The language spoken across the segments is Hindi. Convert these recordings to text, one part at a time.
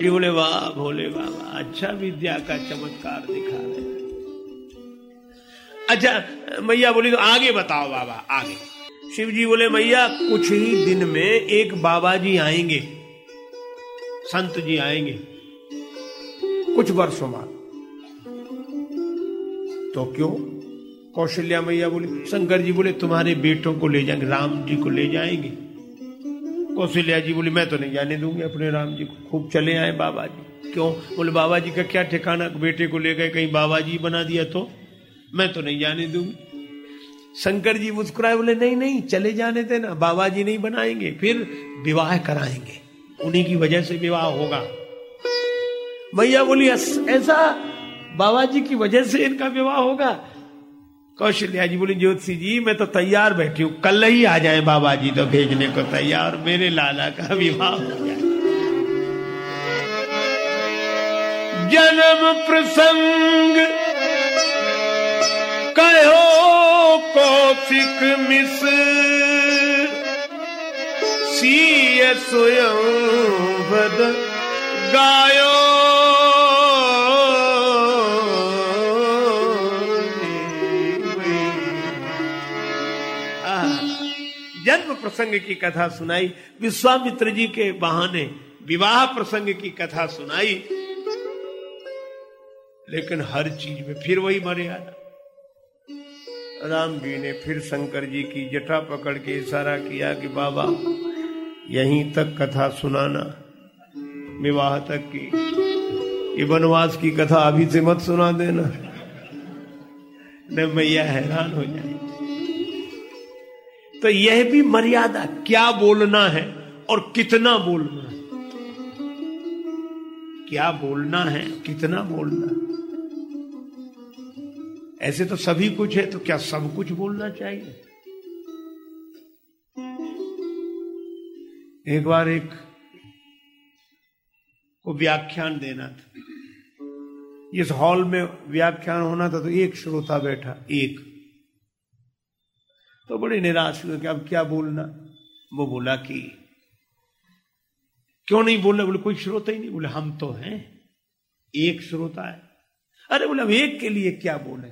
बोले, वाह, भोले बाबा अच्छा विद्या का चमत्कार दिखा रहे अच्छा मैया बोली तो आगे बताओ बाबा, आगे. शिव जी बोले, मैया, कुछ ही दिन में एक बाबा जी आएँगे, संत जी आएँगे, कुछ वर्षों बाद. तो क्यों? कौशल्या मैया बोली, शंकर जी बोले, तुम्हारे बेटों को ले जाएँगे, राम जी को ले जाएँगे कौशल्या जी, बोली, मैं तो नहीं जाने दूँगी अपने राम जी को। खूब चले आए बाबा जी। क्यों? बोले, बाबा जी का क्या ठिकाना? बेटे को ले गए, कहीं बाबा जी बना दिया तो? मैं तो नहीं जाने दूँगी। शंकर जी मुस्कुराए, बोले, नहीं नहीं, चले जाने देना। बाबा जी नहीं बनाएँगे, फिर विवाह कराएँगे। उन्हीं की वजह से विवाह होगा। मैया बोली ऐसा बाबा जी की वजह से इनका विवाह होगा। कौशल्या जी बोली ज्योति जी, मैं तो तैयार बैठी हूँ। कल ही आ जाए बाबा जी तो भेजने को तैयार। मेरे लाला का विवाह हो जाए। जन्म प्रसंग, कहो कौशिक मिस सीय स्वयं गायो प्रसंग की कथा सुनाई, विश्वामित्र जी के बहाने विवाह प्रसंग की कथा सुनाई। लेकिन हर चीज़ में फिर वही मर्यादा। राम जी ने फिर शंकर जी की जटा पकड़ के इशारा किया कि बाबा, यहीं तक कथा सुनाना, विवाह तक की। ये वनवास की कथा अभी से मत सुना देना। न मैया हैरान हो जाए तो यह भी मर्यादा, क्या बोलना है और कितना बोलना है? क्या बोलना है, कितना बोलना है? ऐसे तो सभी कुछ है तो क्या सब कुछ बोलना चाहिए? एक बार एक को व्याख्यान देना था। इस हॉल में व्याख्यान होना था तो एक श्रोता बैठा, एक। तो बड़े निराश हुए कि अब क्या बोलना। वो बोला कि, क्यों नहीं बोल बोले, कोई श्रोता ही नहीं। बोले, हम तो हैं। एक श्रोता है। अरे बोले, अब एक के लिए क्या बोले?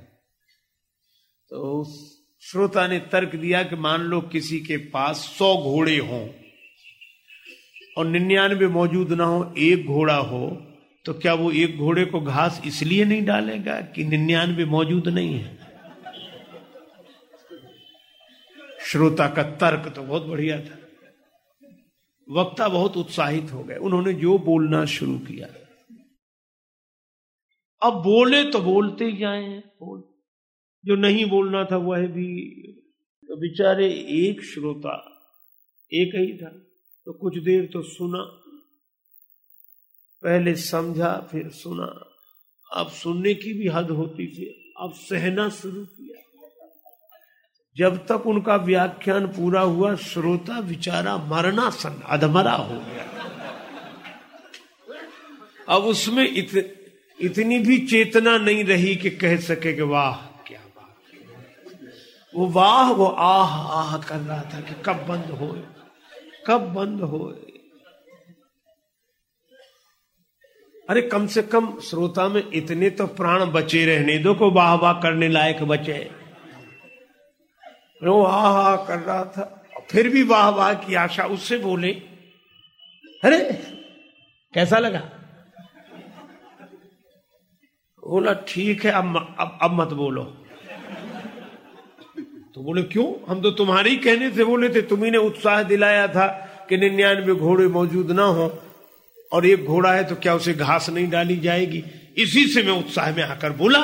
तो उस श्रोता ने तर्क दिया कि मान लो किसी के पास सौ घोड़े हों और निन्यानवे मौजूद ना हो, एक घोड़ा हो तो क्या वो एक घोड़े को घास इसलिए नहीं डालेगा कि निन्यानवे मौजूद नहीं है? श्रोता का तर्क तो बहुत बढ़िया था। वक्ता बहुत उत्साहित हो गए। उन्होंने जो बोलना शुरू किया। अब बोले तो बोलते ही जाए बोल। जो नहीं बोलना था वह भी तो बेचारे एक श्रोता, एक ही था। तो कुछ देर तो सुना। पहले समझा, फिर सुना। अब सुनने की भी हद होती थी। अब सहना शुरू किया। जब तक उनका व्याख्यान पूरा हुआ श्रोता विचारा मरना सन अधमरा हो गया। अब उसमें इत, इतनी भी चेतना नहीं रही कि कह सके कि वाह क्या बात वो वाह वो आह आह कर रहा था कि कब बंद हो कब बंद हो अरे कम से कम श्रोता में इतने तो प्राण बचे रहने दो को वाह वाह करने लायक बचे। वो वाह वाह कर रहा था। फिर भी वाह वाह की आशा, उससे बोले, अरे, कैसा लगा? बोला, ठीक है, अब अब अब मत बोलो। तो बोले, क्यों? हम तो तुम्हारे ही कहने से बोले थे तुम्ही ने उत्साह दिलाया था कि निन्यानवे घोड़े मौजूद ना हो, और एक घोड़ा है तो क्या उसे घास नहीं डाली जाएगी? इसी से मैं उत्साह में आकर बोला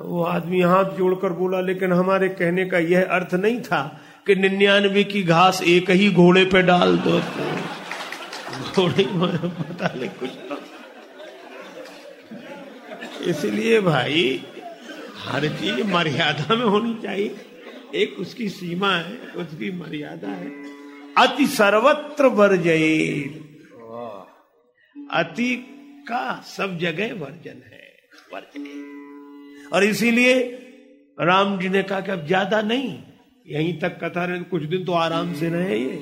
वो आदमी हाथ जोड़कर बोला लेकिन हमारे कहने का यह अर्थ नहीं था कि निन्यानवे की घास एक ही घोड़े पे डाल दो तो घोड़े पता नहीं कुछ तो। इसलिए भाई हर चीज़ मर्यादा में होनी चाहिए। एक उसकी सीमा है उसकी मर्यादा है। अति सर्वत्र वर्जय। अति का सब जगह वर्जन है। वर्जन और इसीलिए राम जी ने कहा कि अब ज़्यादा नहीं, यहीं तक कथा रहे, कुछ दिन तो आराम से रहे ये।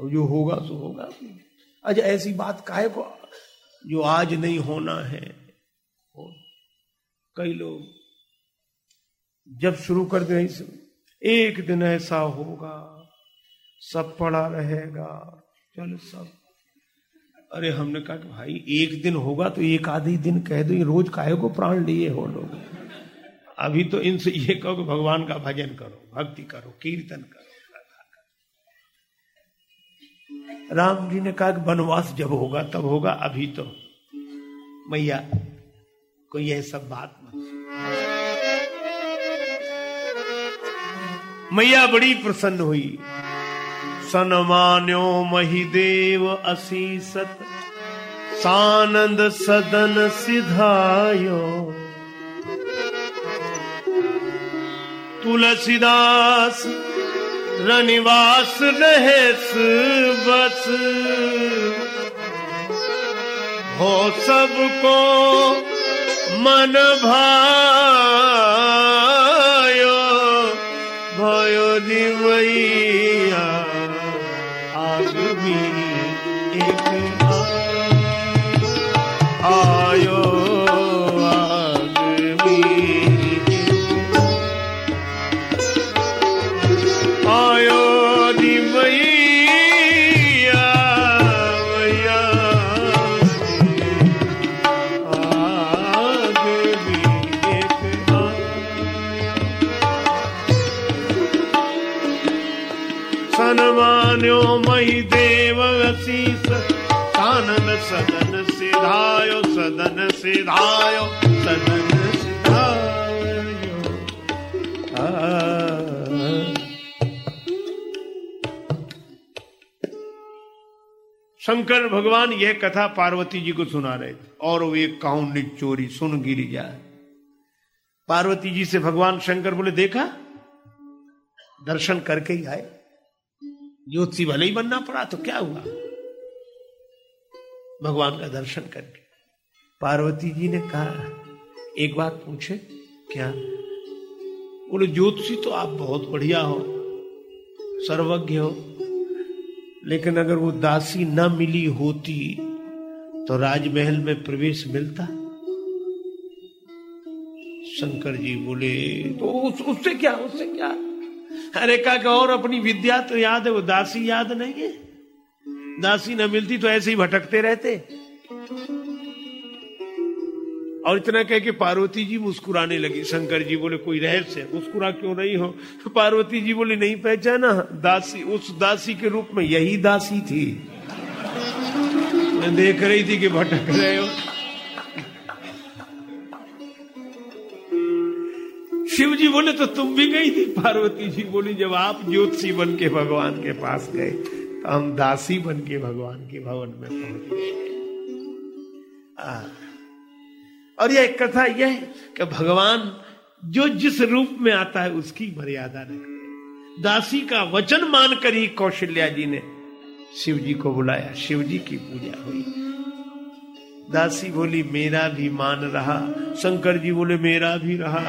और जो होगा सो होगा। अच्छा ऐसी बात काहे को, जो आज नहीं होना है। हो कई लोग जब शुरू कर दे एक दिन ऐसा होगा, सब पड़ा रहेगा, चल सब अरे हमने कहा कि भाई, एक दिन होगा तो एक आधी दिन कह दो, ये रोज काहे को प्राण लिए हो लोग? अभी तो इनसे ये कहो कि भगवान का भजन करो, भक्ति करो, कीर्तन करो राम जी ने कहा कि वनवास जब होगा, तब होगा, अभी तो। मैया, कोई यह सब बात मत मैया बड़ी प्रसन्न हुई। सनमान्यो महिदेव असीसत। सानंद सदन सिधायो। तुलसीदास रनिवास रहेस बस। हो सबको मन भायो। भयो दिवैया कानन सदन सिधायो सदन सिधायो, सदन शंकर भगवान यह कथा पार्वती जी को सुना रहे थे, और वे काउंड चोरी सुन गिर जाए। पार्वती जी से भगवान शंकर बोले, देखा, दर्शन करके ही आए। ज्योतिषी भले ही बनना पड़ा तो क्या हुआ? भगवान का दर्शन करके। पार्वती जी ने कहा एक बात पूछे क्या? बोले ज्योतिषी तो आप बहुत बढ़िया हो सर्वज्ञ हो। लेकिन अगर वो दासी न मिली होती तो राजमहल में प्रवेश मिलता? शंकर जी बोले तो उस, उससे क्या उससे क्या? अरे का और अपनी विद्या तो याद है वो दासी याद नहीं है। दासी न मिलती तो ऐसे ही भटकते रहते। और इतना कह के पार्वती जी मुस्कुराने लगी। शंकर जी बोले, कोई रहस्य? मुस्कुरा क्यों नहीं हो? पार्वती जी बोले, नहीं पहचाना। दासी, उस दासी के रूप में यही दासी थी। मैं देख रही थी कि भटक रहे हो। शिव जी बोले तो तुम भी गई थी? पार्वती जी बोली, जब आप ज्योतिषी बन के भगवान के पास गए। हम दासी बन के भगवान के भवन में पहुँच गए। और यह कथा यह है कि भगवान जो जिस रूप में आता है उसकी मर्यादा रखते दासी का वचन मानकर ही कौशल्या जी ने शिव जी को बुलाया। शिव जी की पूजा हुई। दासी बोली, मेरा भी मान रहा। शंकर जी बोले, मेरा भी रहा।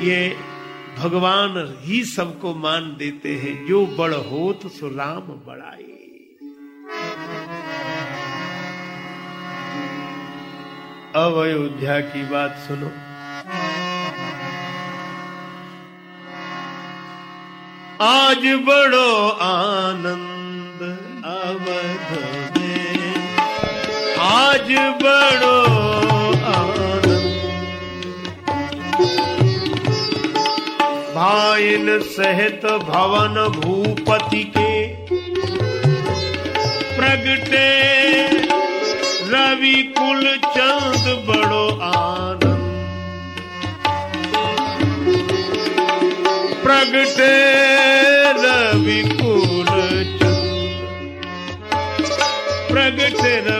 ये भगवान ही सबको मान देते हैं, जो बड़ हो तो सो राम बड़ाए अब अयोध्या की बात सुनो। आज बड़ो आनंद अवध में। आज बड़ो भाइन सहित भवन भूपति के। प्रगटे रवि कुल चंद बड़ो आनंद। प्रगटे रवि कुल चंद। प्रगटे रघुकुल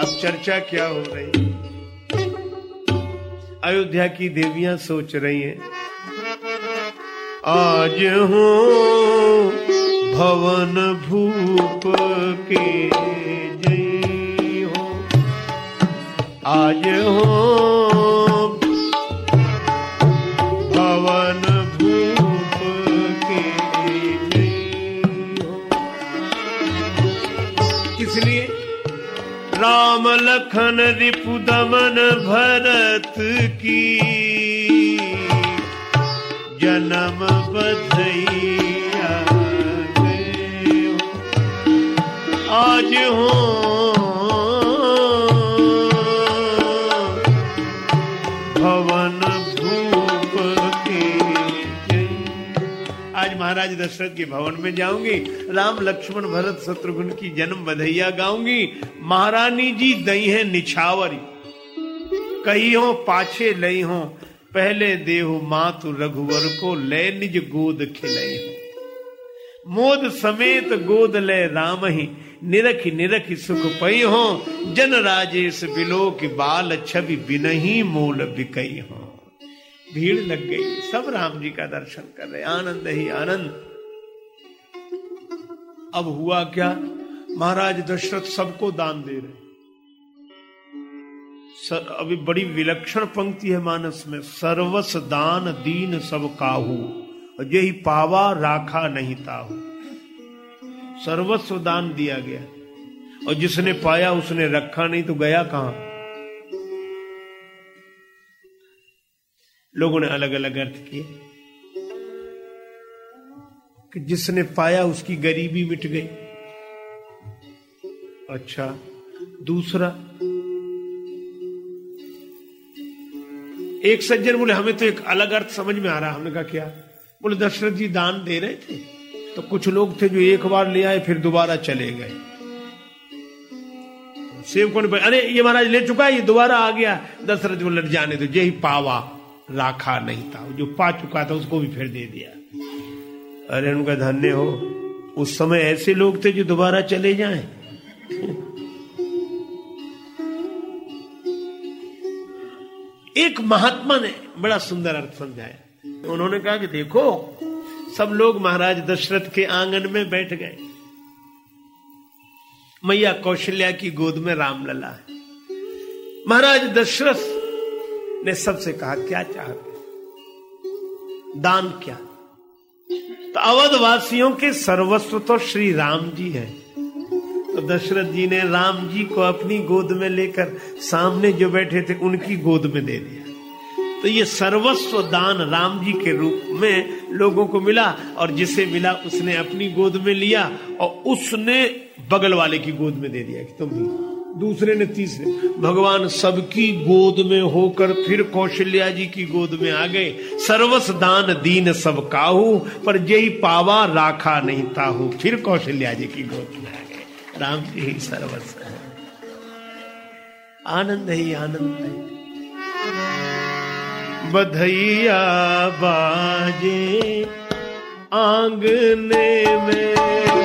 अब चर्चा क्या हो रही? अयोध्या की देवियाँ सोच रही हैं। आज हो भवन भूप के जय हो। आज हो लखन रिपु दमन भरत की। जन्म बधैया आज हो के भवन में जाऊँगी। राम लक्ष्मण भरत शत्रुघ्न की जन्म बधैया गाऊँगी। महारानी जी दई है निछावरी। कही हो, पाछे लई हो, पहले देहु मातु रघुवर को, ले निज गोद खिलई हो। मोद समेत गोद ले राम ही निरख निरख सुख पई हो। जन राजेश बिलो की बाल छवि बिनही मूल बिकई हो। भीड़ लग गई, सब राम जी का दर्शन कर रहे, आनंद ही आनंद। अब हुआ क्या? महाराज दशरथ सबको दान दे रहे सर, अभी बड़ी विलक्षण पंक्ति है मानस में। सर्वस दान दीन सब काहू। यही पावा राखा नहीं ताहू। सर्वस्व दान दिया गया। और जिसने पाया उसने रखा नहीं तो गया कहाँ? लोगों ने अलग अलग अर्थ किए। कि जिसने पाया उसकी गरीबी मिट गई। अच्छा दूसरा, एक सज्जन बोले, हमें तो एक अलग अर्थ समझ में आ रहा हमने कहा, क्या? बोले, दशरथ जी दान दे रहे थे तो कुछ लोग थे जो एक बार ले आए, फिर दोबारा चले गए। सेवकों ने अरे, ये महाराज ले चुका है, ये दोबारा आ गया। दशरथ बोले जाने दो, यही पावा, राखा नहीं था, जो पा चुका था, उसको भी फिर दे दिया। अरे उनका धन्य हो। उस समय ऐसे लोग थे जो दोबारा चले जाएँ। एक महात्मा ने बड़ा सुंदर अर्थ समझाया। उन्होंने कहा कि देखो, सब लोग महाराज दशरथ के आँगन में बैठ गए। मैया कौशल्या की गोद में राम लला है। महाराज दशरथ ने सबसे कहा, क्या चाहते दान क्या? तो अवधवासियों के सर्वस्व तो श्री राम जी है। तो दशरथ जी ने राम जी को अपनी गोद में लेकर सामने जो बैठे थे, उनकी गोद में दे दिया। तो ये सर्वस्व दान राम जी के रूप में लोगों को मिला और जिसे मिला, उसने अपनी गोद में लिया और उसने बगल वाले की गोद में दे दिया कि तुम भी दूसरे ने तीसरे। भगवान सबकी गोद में होकर फिर कौशल्या जी की गोद में आ गए। सर्वस दान दीन सब काहू, पर यही पावा राखा नहीं ताहू। फिर कौशल्या जी की गोद में आ गए। राम जी ही सर्वस आनंद ही आनंद है। बधैया बाजे, आंगने में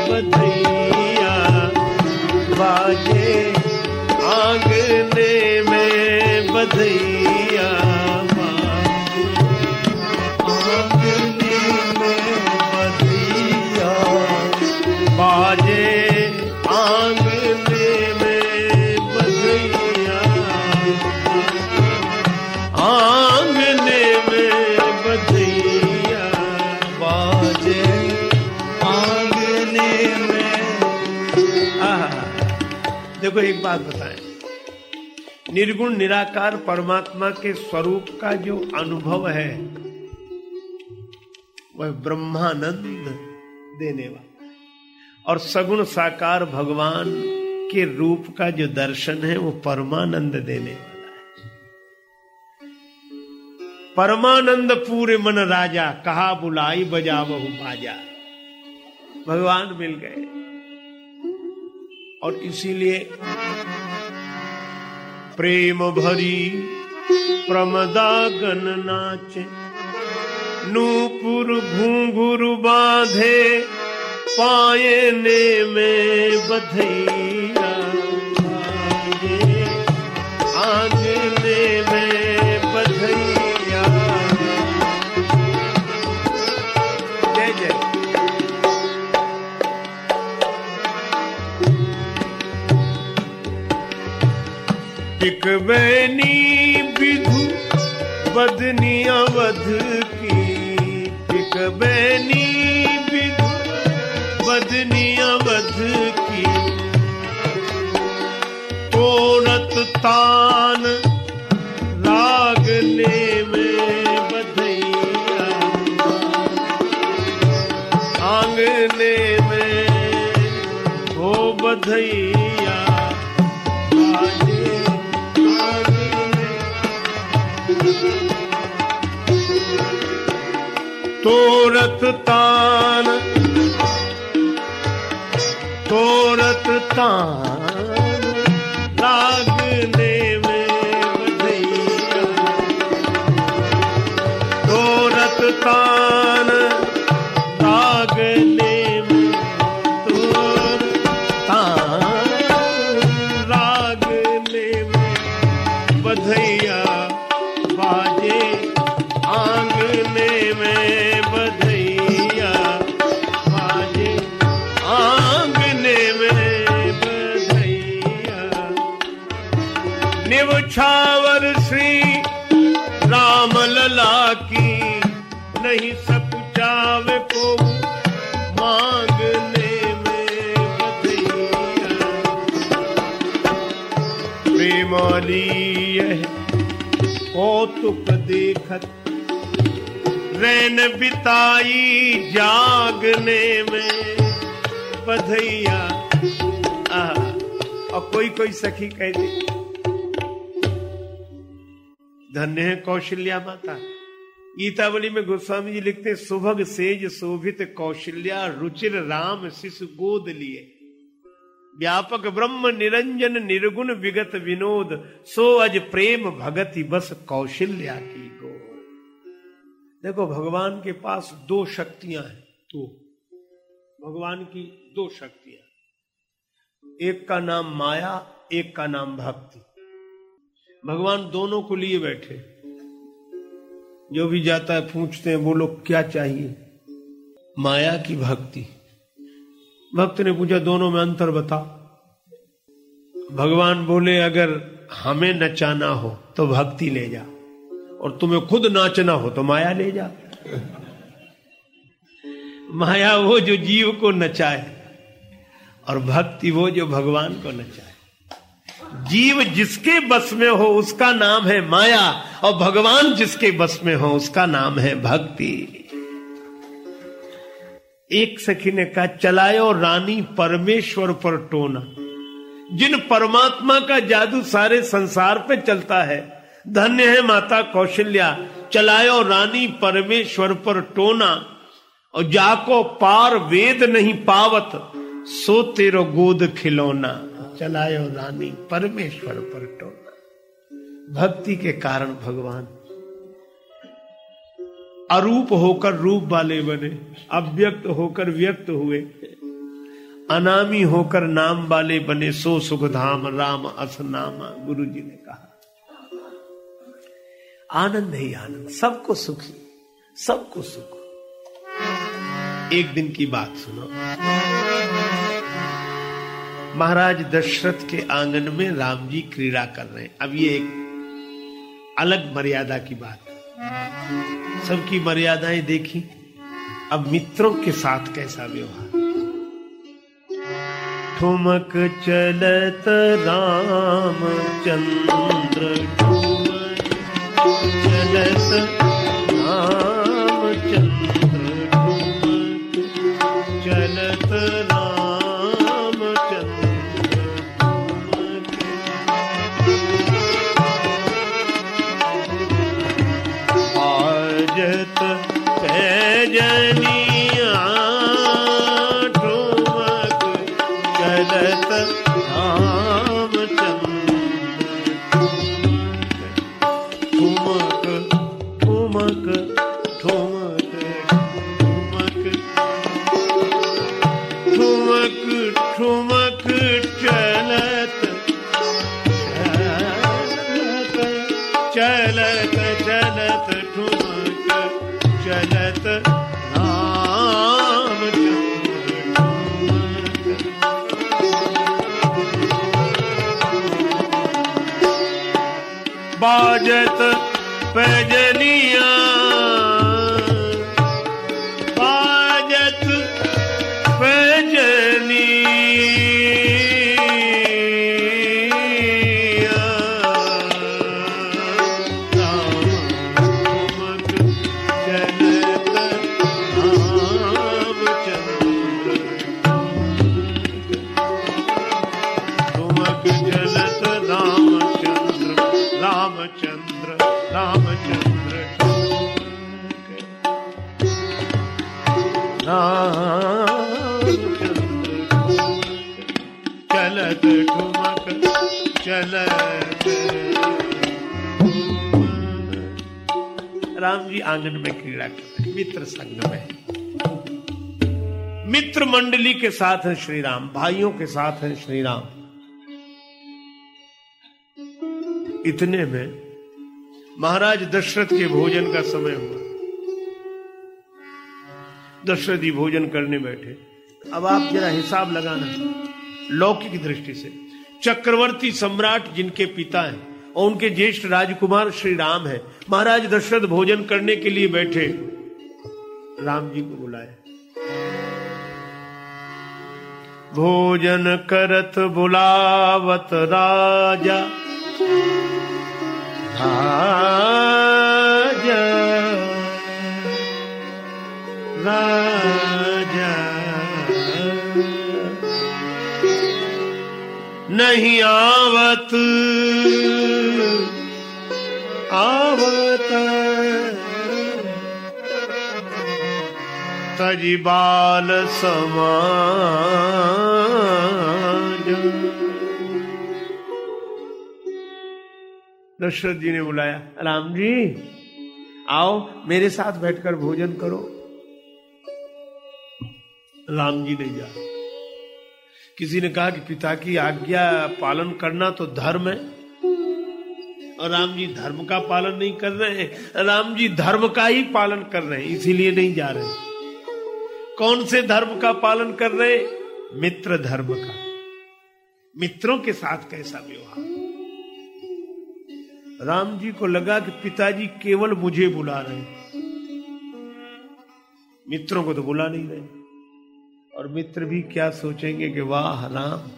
बधैया बाजे। आंगने में बधैया में बाजे में बधैया में बधैया बाजे आंगने में। देखो एक बात बताएँ। निर्गुण, निराकार परमात्मा के स्वरूप का जो अनुभव है, वह ब्रह्मानंद देने वाला और सगुण साकार भगवान के रूप का जो दर्शन है, वो परमानंद देने वाला है। परमानंद पूरे मन राजा, कहा बुलाई बजा बहु बाजा। भगवान मिल गए। और इसीलिए प्रेम भरी प्रमदागन नाचे। नूपुर घूंघुर बांधे पायने में बधैया टिक बैनी विधु, बदनी अवध की। टिक बैनी विधु, बदनी अवध की। तोड़ तान रागने में बधैया। आंगने में हो बधैया। तान तोरत तान। प्रेमाली यह कौतुक देखत रैन बिताई जागने में। बधैया। और कोई कोई सखी कह दे। धन्य है कौशल्या माता। गीतावली में गोस्वामी जी लिखते सुभग सेज शोभित कौशल्या, रुचिर राम शिशु गोद लिए। व्यापक ब्रह्म निरंजन निर्गुण विगत विनोद, सो अज प्रेम भगति बस कौशल्या की गो देखो, भगवान के पास दो शक्तियाँ हैं तो भगवान की दो शक्तियाँ। एक का नाम माया, एक का नाम भक्ति। भगवान दोनों को लिए बैठे। जो भी जाता है, पूछते हैं वो लोग क्या चाहिए? माया की भक्ति। भक्त ने पूछा, दोनों में अंतर बता। भगवान बोले, अगर हमें नचाना हो तो भक्ति ले जा। और तुम्हें खुद नाचना हो तो माया ले जा। माया वो जो जीव को नचाए, और भक्ति वो जो भगवान को नचाए। जीव जिसके बस में हो, उसका नाम है माया, और भगवान जिसके बस में हो, उसका नाम है भक्ति। एक सखी ने कहा, चलायो रानी परमेश्वर पर टोना। जिन परमात्मा का जादू सारे संसार पे चलता है, धन्य है माता कौशल्या, चलायो रानी परमेश्वर पर टोना। और जाको पार वेद नहीं पावत, सो तेरो गोद खिलौना। चलायो रानी परमेश्वर पर टोना। भक्ति के कारण भगवान अरूप होकर रूप वाले बने, अव्यक्त होकर व्यक्त हुए। अनामी होकर नाम वाले बने, सो सुख धाम राम अस नामा गुरु जी ने कहा। आनंद ही आनंद, सबको सुखी, सबको सुख। एक दिन की बात सुनो। महाराज दशरथ के आँगन में राम जी क्रीड़ा कर रहे हैं। अब ये एक अलग मर्यादा की बात। है सबकी मर्यादाएँ देखी। अब मित्रों के साथ कैसा व्यवहार? ठुमक चलत राम चंद्र ठुमक चलत पैजनिया के साथ हैं श्री राम भाइयों के साथ हैं श्री राम इतने में महाराज दशरथ के भोजन का समय हुआ। दशरथ जी भोजन करने बैठे। अब आप जरा हिसाब लगाना, लौकिक दृष्टि से। चक्रवर्ती सम्राट जिनके पिता हैं और उनके ज्येष्ठ राजकुमार श्री राम है, महाराज दशरथ भोजन करने के लिए बैठे। राम जी को बुलाए भोजन करत बुलावत राजा। राजा राजा। नहीं आवत आवत। तजिबाल समाज। दशरथ जी ने बुलाया, राम जी, आओ मेरे साथ बैठकर भोजन करो। राम जी नहीं जा किसी ने कहा कि पिता की आज्ञा पालन करना तो धर्म है। और राम जी धर्म का पालन नहीं कर रहे हैं। राम जी धर्म का ही पालन कर रहे हैं, इसीलिए नहीं जा रहे। कौन से धर्म का पालन कर रहे? मित्र धर्म का। मित्रों के साथ कैसा व्यवहार? राम जी को लगा कि पिताजी केवल मुझे बुला रहे मित्रों को तो बुला नहीं रहे। और मित्र भी क्या सोचेंगे कि वाह, राम।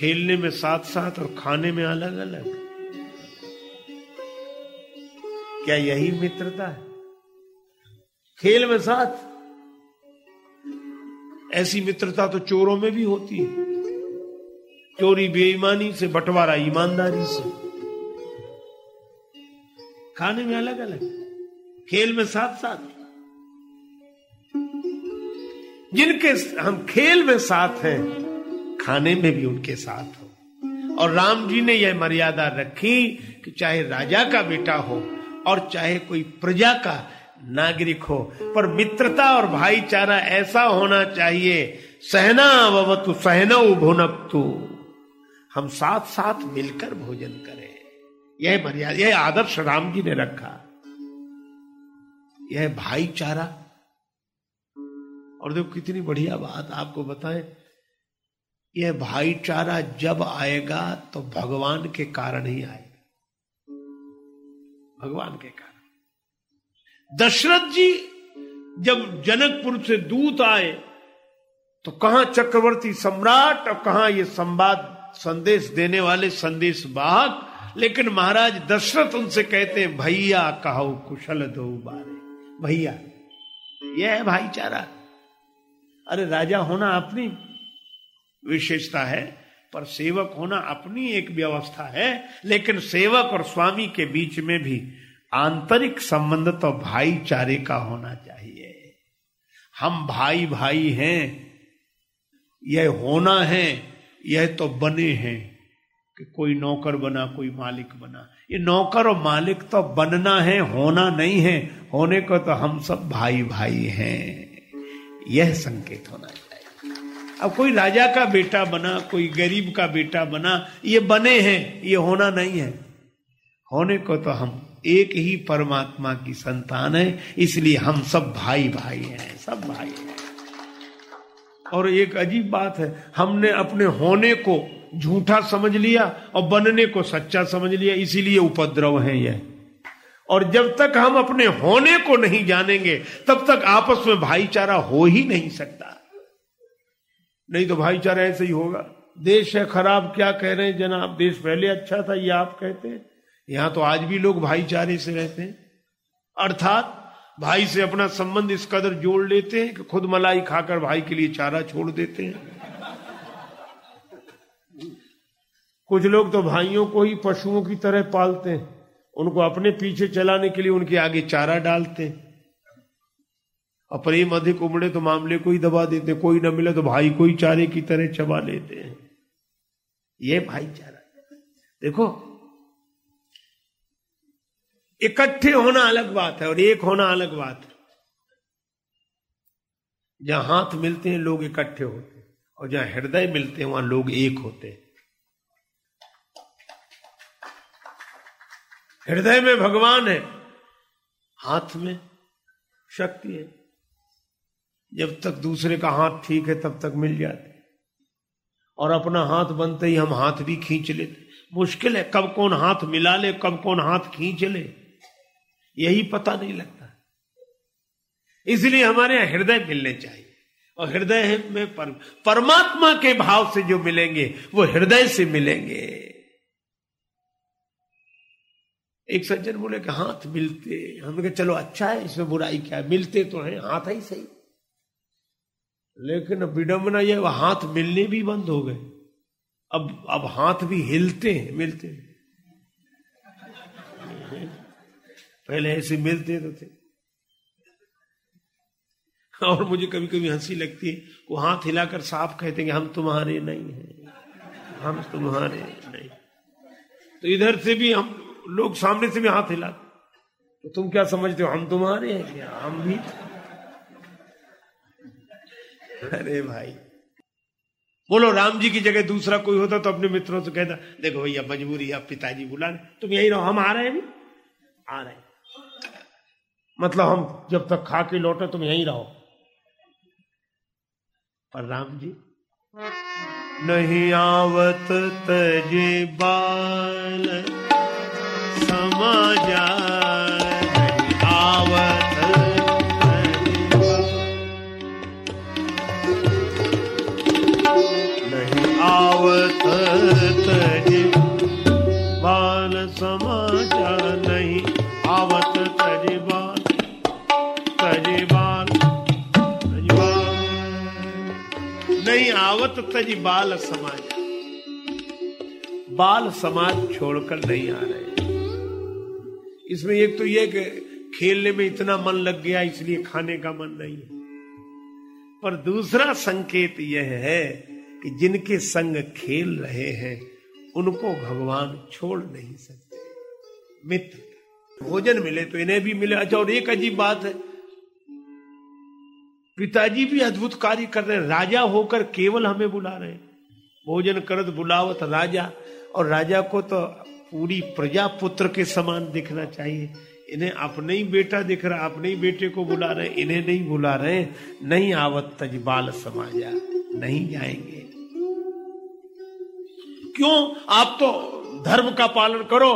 खेलने में साथ साथ और खाने में अलग अलग क्या यही मित्रता है? खेल में साथ। ऐसी मित्रता तो चोरों में भी होती है। चोरी बेईमानी से, बंटवारा ईमानदारी से। खाने में अलग अलग खेल में साथ साथ जिनके हम खेल में साथ हैं, खाने में भी उनके साथ हो। और राम जी ने यह मर्यादा रखी कि चाहे राजा का बेटा हो और चाहे कोई प्रजा का नागरिक हो। पर मित्रता और भाईचारा ऐसा होना चाहिए, सहना ववतु, सहना भुनकतु। हम साथ साथ मिलकर भोजन करें। यह मर्यादा, यह आदर्श राम जी ने रखा। यह भाईचारा। और देखो कितनी बढ़िया बात आपको बताएँ। यह भाईचारा जब आएगा तो भगवान के कारण ही आएगा। भगवान के कारण। दशरथ जी जब जनकपुर से दूत आए तो कहाँ चक्रवर्ती सम्राट और कहाँ ये संवाद संदेश देने वाले संदेश वाहक? लेकिन महाराज, दशरथ उनसे कहते हैं, भैया, कहो कुशल दो बारे। भैया यह है भाईचारा। अरे, राजा होना अपनी विशेषता है, पर सेवक होना अपनी एक व्यवस्था है। लेकिन सेवक और स्वामी के बीच में भी आंतरिक संबंध तो भाईचारे का होना चाहिए। हम भाई भाई हैं, यह होना है, यह तो बने हैं कि कोई नौकर बना, कोई मालिक बना। ये नौकर और मालिक तो बनना है, होना नहीं है, होने को तो हम सब भाई भाई हैं। यह संकेत होना चाहिए। अब कोई राजा का बेटा बना, कोई गरीब का बेटा बना, ये बने हैं, ये होना नहीं है। होने को तो हम एक ही परमात्मा की संतान है, इसलिए हम सब भाई भाई हैं, सब भाई हैं। और एक अजीब बात है, हमने अपने होने को झूठा समझ लिया और बनने को सच्चा समझ लिया, इसीलिए उपद्रव है यह और जब तक हम अपने होने को नहीं जानेंगे, तब तक आपस में भाईचारा हो ही नहीं सकता। नहीं तो भाईचारा ऐसे ही होगा। देश है खराब, क्या कह रहे हैं जनाब? देश पहले अच्छा था, ये आप कहते हैं। यहाँ तो आज भी लोग भाईचारे से रहते हैं। अर्थात भाई से अपना संबंध इस कदर जोड़ लेते हैं कि खुद मलाई खाकर भाई के लिए चारा छोड़ देते हैं। कुछ लोग तो भाइयों को ही पशुओं की तरह पालते हैं। उनको अपने पीछे चलाने के लिए उनके आगे चारा डालते और प्रेम अधिक उमड़े तो मामले को ही दबा देते कोई न मिले तो भाई को ही चारे की तरह चबा लेते हैं। ये भाईचारा। देखो इकट्ठे होना अलग बात है और एक होना अलग बात है। जहाँ हाथ मिलते हैं, लोग इकट्ठे होते हैं। और जहाँ हृदय मिलते हैं, वहाँ लोग एक होते हैं। हृदय में भगवान है, हाथ में शक्ति है। जब तक दूसरे का हाथ ठीक है, तब तक मिल जाते और अपना हाथ बनते ही हम हाथ भी खींच लेते मुश्किल है, कब कौन हाथ मिला ले, कब कौन हाथ खींच ले। यही पता नहीं लगता। इसलिए हमारे यहाँ हृदय मिलने चाहिए। और हृदय में पर, परमात्मा के भाव से जो मिलेंगे वो हृदय से मिलेंगे। एक सज्जन बोले कि हाथ मिलते। हम कहे चलो अच्छा है इसमें बुराई क्या है? मिलते तो हैं हाथ ही सही। लेकिन विडंबना यह हाथ मिलने भी बंद हो गए। अब अब हाथ भी हिलते हैं मिलते हैं। पहले ऐसे मिलते तो थे। और मुझे कभी कभी हँसी लगती है, वो हाथ हिलाकर साफ़ कहते हैं हम तुम्हारे नहीं हैं। हम तुम्हारे नहीं। तो इधर से भी हम लोग सामने से भी हाथ हिलाते तो तुम क्या समझते हो, हम तुम्हारे हैं क्या? हम भी अरे भाई। बोलो, राम जी की जगह दूसरा कोई होता तो अपने मित्रों से कहता, देखो भैया, मजबूरी अब पिताजी बुला रहे तुम यही रहो, हम आ रहे हैं भी आ रहे हैं। मतलब हम जब तक खा के लौटे, तुम यहीं रहो। पर राम जी, नहीं आवत तजे बाल समाजा आवत तज बाल समाज। बाल समाज छोड़कर नहीं आ रहे। इसमें एक तो यह कि खेलने में इतना मन लग गया, इसलिए खाने का मन नहीं पर दूसरा संकेत यह है कि जिनके संग खेल रहे हैं, उनको भगवान छोड़ नहीं सकते। मित्र, भोजन मिले तो इन्हें भी मिले। अच्छा और एक अजीब बात है पिताजी भी अद्भुत कार्य कर रहे राजा होकर केवल हमें बुला रहे भोजन करत बुलावत राजा। और राजा को तो पूरी प्रजा पुत्र के समान दिखना चाहिए। इन्हें अपने ही बेटा दिख रहा, अपने ही बेटे को बुला रहे, इन्हें नहीं बुला रहे। नहीं आवत तजबाल समाजा, नहीं जाएँगे। क्यों? आप तो धर्म का पालन करो।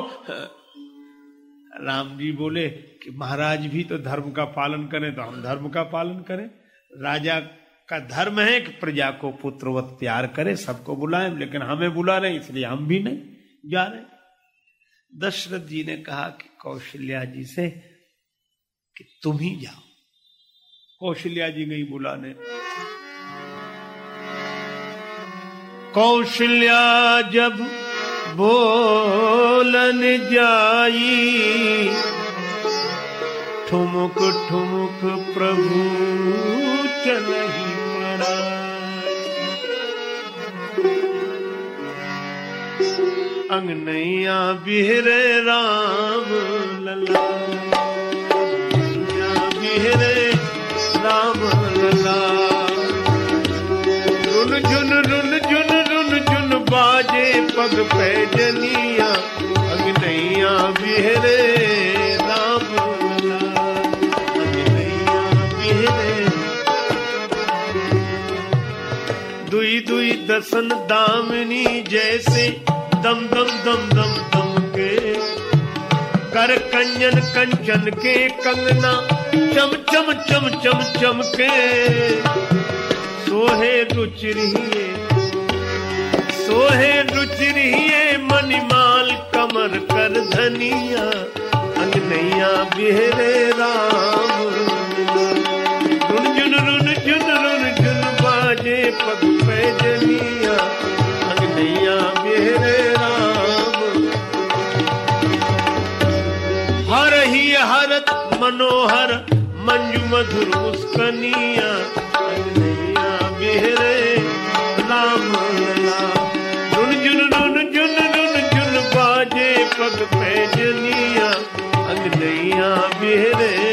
राम जी बोले कि महाराज भी तो धर्म का पालन करें तो हम धर्म का पालन करें। राजा का धर्म है कि प्रजा को पुत्रवत प्यार करे, सबको बुलाए, लेकिन हमें बुला रहे इसलिए हम भी नहीं जा रहे दशरथ जी ने कहा कि कौशल्या जी से कि तुम ही जाओ। कौशल्या जी गई बुलाने। कौशल्या जब बोलन जाई, ठुमुक ठुमुक प्रभु अंगनैया बिहरे राम, लला। बिहरे राम, लला। रुन झुन रुन झुन रुन झुन बाजे पग पे जनिया। अंगनैया बिहरे दुई दुई दसन दामिनी जैसे दम दम दम दम दम के। कर कंजन कंचन के कंगना, चम चम चम चम चम के। सोहे रुचिरिए सोहे रुचिरिए मणिमाल कमर कर धनिया, अंगनैया बिहरे मनोहर, मंजू मधुर मुस्कनिया बिहरे, राम रुन जुन रुन जुन रुन जुन बाजे, पग पैजनिया अगनैया बिहरे।